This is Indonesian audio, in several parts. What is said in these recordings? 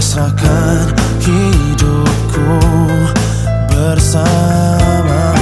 pasrahkan hidupku bersama.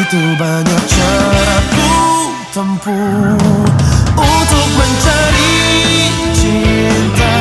Begitu banyak cara ku tempuh Untuk mencari cinta